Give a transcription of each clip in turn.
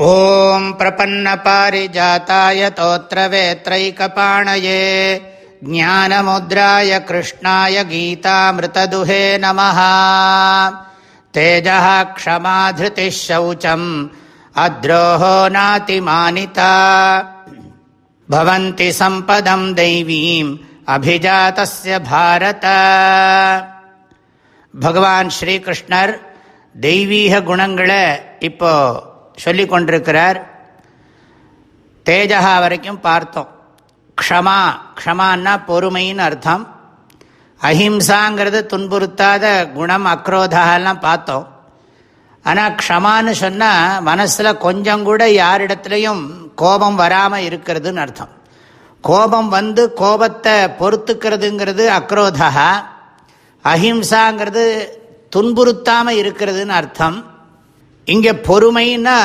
ॐ प्रपन्नपारिजाताय तोत्रवेत्रैकपाणये ज्ञानमुद्राय कृष्णाय गीतामृतदुहे नमः तेजः क्षमाधृतिः शौचम् अद्रोहो नातिमानिता भवन्ति सम्पदम् दैवीम् अभिजातस्य भारत பகவான் ஸ்ரீகிருஷ்ணர் தெய்வீக குணங்களை இப்போ சொல்லி கொண்டிருக்கிறார் தேஜகா வரைக்கும் பார்த்தோம். க்ஷமா க்ஷமான்னா பொறுமைன்னு அர்த்தம். அஹிம்சாங்கிறது துன்புறுத்தாத குணம் அக்ரோதாலாம் பார்த்தோம். ஆனால் க்ஷமான்னு சொன்னால் மனசில் கொஞ்சம் கூட யாரிடத்துலையும் கோபம் வராமல் இருக்கிறதுன்னு அர்த்தம். கோபம் வந்து கோபத்தை பொறுத்துக்கிறதுங்கிறது அக்ரோதா அஹிம்சாங்கிறது துன்புறுத்தாமல் இருக்கிறதுன்னு அர்த்தம். இங்கே பொறுமைன்னா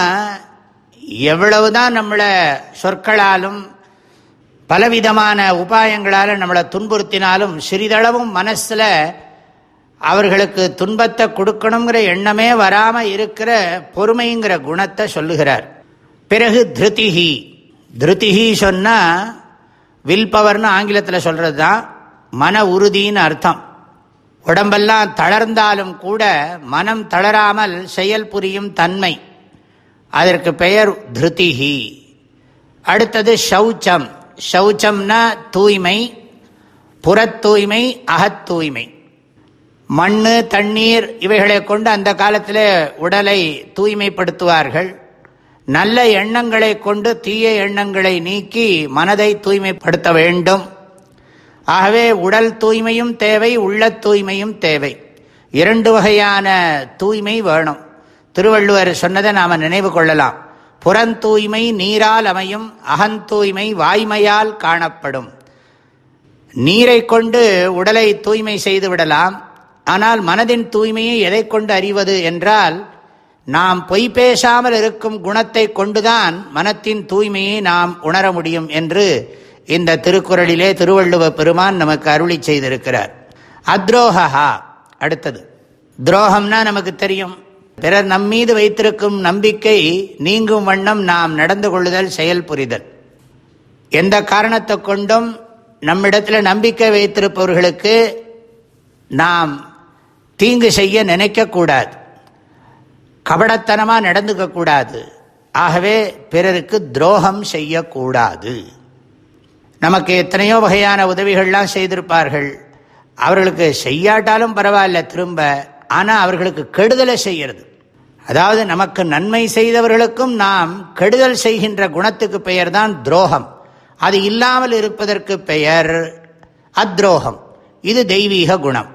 எவ்வளவுதான் நம்மளை சொற்களாலும் பலவிதமான உபாயங்களால் நம்மளை துன்புறுத்தினாலும் சிறிதளவும் மனசில் அவர்களுக்கு துன்பத்தை கொடுக்கணுங்கிற எண்ணமே வராமல் இருக்கிற பொறுமைங்கிற குணத்தை சொல்லுகிறார். பிறகு திருத்திகி திருத்திகி சொன்னால் வில் பவர்னு ஆங்கிலத்தில் சொல்கிறது தான் மன உறுதின்னு அர்த்தம். உடம்பெல்லாம் தளர்ந்தாலும் கூட மனம் தளராமல் செயல் புரியும் தன்மை. அதற்கு பெயர் திருத்திகி அடுத்தது ஷௌச்சம். ஷௌச்சம்னா தூய்மை புறத்தூய்மை அகத்தூய்மை மண் தண்ணீர் இவைகளை கொண்டு அந்த காலத்தில் உடலை தூய்மைப்படுத்துவார்கள். நல்ல எண்ணங்களை கொண்டு தீய எண்ணங்களை நீக்கி மனதை தூய்மைப்படுத்த வேண்டும். ஆகவே உடல் தூய்மையும் தேவை உள்ள தூய்மையும் தேவை. இரண்டு வகையான தூய்மை வேணும். திருவள்ளுவர் சொன்னதை நாம் நினைவு கொள்ளலாம். புறந்தூய்மை நீரால் அமையும் அகந்தூய்மை வாய்மையால் காணப்படும். நீரை கொண்டு உடலை தூய்மை செய்து விடலாம். ஆனால் மனதின் தூய்மையை எதை கொண்டு அறிவது என்றால் நாம் பொய் பேசாமல் இருக்கும் குணத்தை கொண்டுதான் மனத்தின் தூய்மையை நாம் உணர முடியும் என்று இந்த திருக்குறளிலே திருவள்ளுவ பெருமான் நமக்கு அருளி செய்திருக்கிறார். அத்ரோஹா அடுத்தது. துரோகம்னா நமக்கு தெரியும். பிறர் நம் மீது வைத்திருக்கும் நம்பிக்கை நீங்கும் வண்ணம் நாம் நடந்து கொள்ளுதல் செயல் புரிதல். எந்த காரணத்தை கொண்டும் நம்மிடத்தில் நம்பிக்கை வைத்திருப்பவர்களுக்கு நாம் தீங்கு செய்ய நினைக்கக்கூடாது கபடத்தனமாக நடந்துக்கக்கூடாது ஆகவே பிறருக்கு துரோகம் செய்யக்கூடாது நமக்கு எத்தனையோ வகையான உதவிகள்லாம் செய்திருப்பார்கள். அவர்களுக்கு செய்யாட்டாலும் பரவாயில்ல திரும்ப ஆனால் அவர்களுக்கு கெடுதலை செய்கிறது அதாவது நமக்கு நன்மை செய்தவர்களுக்கும் நாம் கெடுதல் செய்கின்ற குணத்துக்கு பெயர் தான் துரோகம். அது இல்லாமல் இருப்பதற்கு பெயர் அத்ரோகம். இது தெய்வீக குணம்.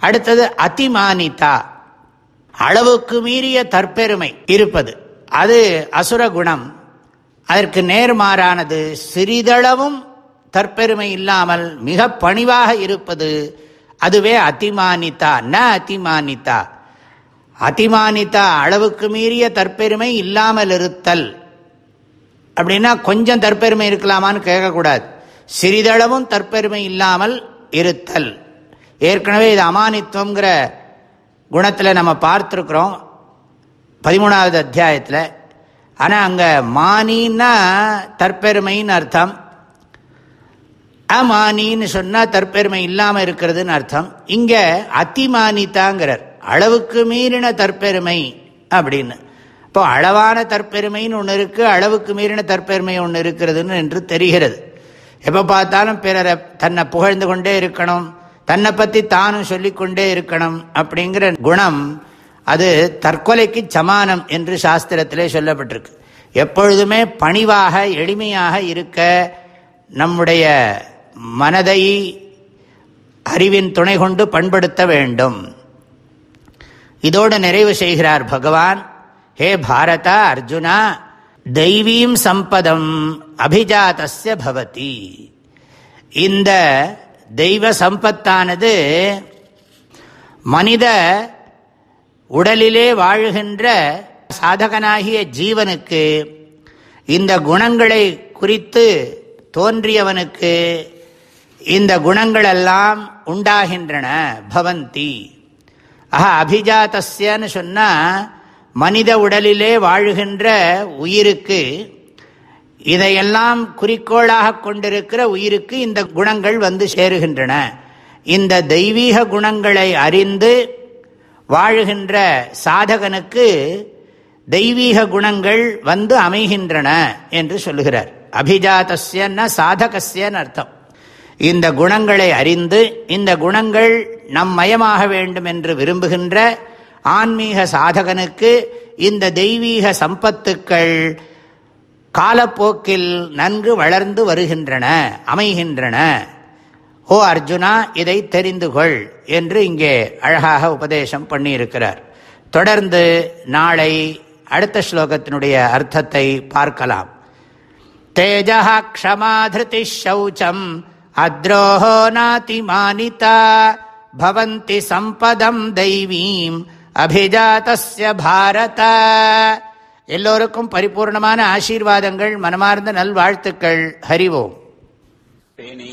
அடுத்தது அதிமானிதா அளவுக்கு மீறிய தற்பெருமை இருப்பது. அது அசுர குணம். அதற்கு நேர்மாறானது சிறிதளவும் தற்பெருமை இல்லாமல் மிக பணிவாக இருப்பது அதுவே அதிமானித்தா ந அதிமானித்தா அதிமானித்தா அளவுக்கு மீறிய தற்பெருமை இல்லாமல் இருத்தல். அப்படின்னா கொஞ்சம் தற்பெருமை இருக்கலாமான்னு கேட்கக்கூடாது. சிறிதளவும் தற்பெருமை இல்லாமல் இருத்தல். ஏற்கனவே இது அமானித்துவங்கிற குணத்தில் நம்ம பார்த்துருக்குறோம். பதிமூணாவது அத்தியாயத்தில் ஆனால் அங்கே மானின்னா தற்பெருமைன்னு அர்த்தம். அமானின்னு சொன்னால் தற்பெருமை இல்லாமல் இருக்கிறதுன்னு அர்த்தம். இங்கே அத்திமானித்தாங்கிறார். அளவுக்கு மீறின தற்பெருமை அப்படின்னு. இப்போ அளவான தற்பெருமைன்னு ஒன்று இருக்குது அளவுக்கு மீறின தற்பெருமை ஒன்று இருக்கிறதுன்னு என்று தெரிகிறது. எப்போ பார்த்தாலும் பிறரை தன்னை புகழ்ந்து கொண்டே இருக்கணும் தன்னை பற்றி தானும் சொல்லிக்கொண்டே இருக்கணும் அப்படிங்கிற குணம் அது தற்கொலைக்கு சமானம் என்று சாஸ்திரத்திலே சொல்லப்பட்டிருக்கு. எப்பொழுதுமே பணிவாக எளிமையாக இருக்க நம்முடைய மனதை அறிவின் துணை கொண்டு பண்படுத்த வேண்டும். இதோடு நிறைவு செய்கிறார் பகவான். ஹே பாரதா அர்ஜுனா தெய்வீம் சம்பதம் அபிஜாத்திய பவதி. இந்த தெய்வ சம்பத்தானது மனித உடலிலே வாழுகின்ற சாதகனாகிய ஜீவனுக்கு இந்த குணங்களை குறித்து தோன்றியவனுக்கு இந்த குணங்களெல்லாம் உண்டாகின்றன பவந்தி. ஆஹா அபிஜாத்தியன்னு சொன்னால் மனித உடலிலே வாழுகின்ற உயிருக்கு இதையெல்லாம் குறிக்கோளாக கொண்டிருக்கிற உயிருக்கு இந்த குணங்கள் வந்து சேருகின்றன. இந்த தெய்வீக குணங்களை அறிந்து வாழுகின்ற சாதகனுக்கு தெய்வீக குணங்கள் வந்து அமைகின்றன என்று சொல்லுகிறார். அபிஜாத்தஸ்யன்னா சாதகசியன் அர்த்தம். இந்த குணங்களை அறிந்து இந்த குணங்கள் நம் மயமாக வேண்டும் என்று விரும்புகின்ற ஆன்மீக சாதகனுக்கு இந்த தெய்வீக சம்பத்துக்கள் காலப்போக்கில் நன்கு வளர்ந்து வருகின்றன அமைகின்றன. ஓ அர்ஜுனா இதை தெரிந்து கொள் என்று இங்கே அழகாக உபதேசம் பண்ணியிருக்கிறார். தொடர்ந்து நாளை அடுத்த ஸ்லோகத்தினுடைய அர்த்தத்தை பார்க்கலாம். தேஜா க்ஷமாதிருதி சௌச்சம் அத்ரோஹோ நாதிமானிதா பவந்தி சம்பதம் தெய்வீம் அபிஜாத்திய பாரத. எல்லோருக்கும் பரிபூர்ணமான ஆசீர்வாதங்கள் மனமார்ந்த நல்வாழ்த்துக்கள். ஹரிவோம் தேனி.